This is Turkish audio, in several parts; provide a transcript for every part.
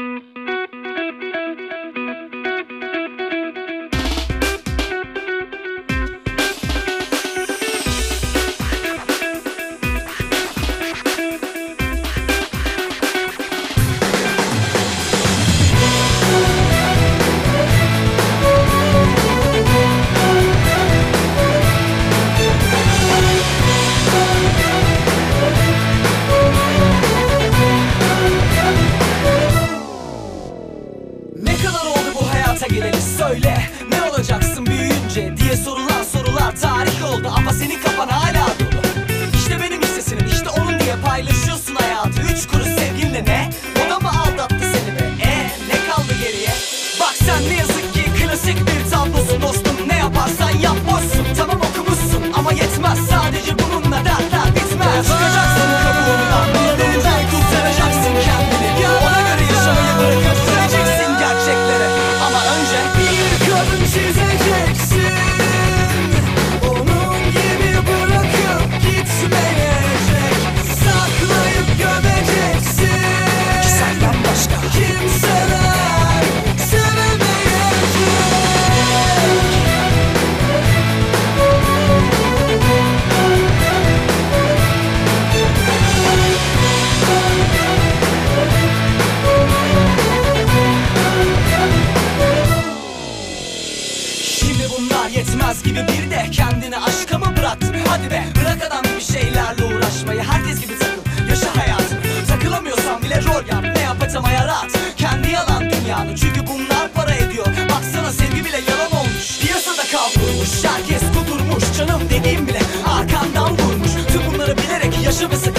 Música birini söyle Ne olacaksın büyüyünce diye sorular Yetmez gibi bir de kendini aşka mı bıraktın? Hadi be bırak adam bir şeylerle uğraşmayı. Herkes gibi takıl yaşa hayatını. Takılamıyorsan bile rol yap ne yapacağım hayat Kendi yalan dünyanı çünkü bunlar para ediyor. Baksana sevgi bile yalan olmuş. Piyasada kavrulmuş herkes kudurmuş. Canım dediğim bile arkandan vurmuş. Tüm bunları bilerek yaşamışsın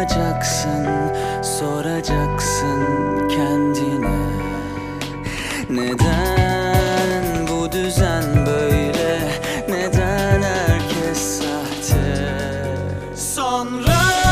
Soracaksın, soracaksın kendine. Neden bu düzen böyle, neden herkes sahte? Sonra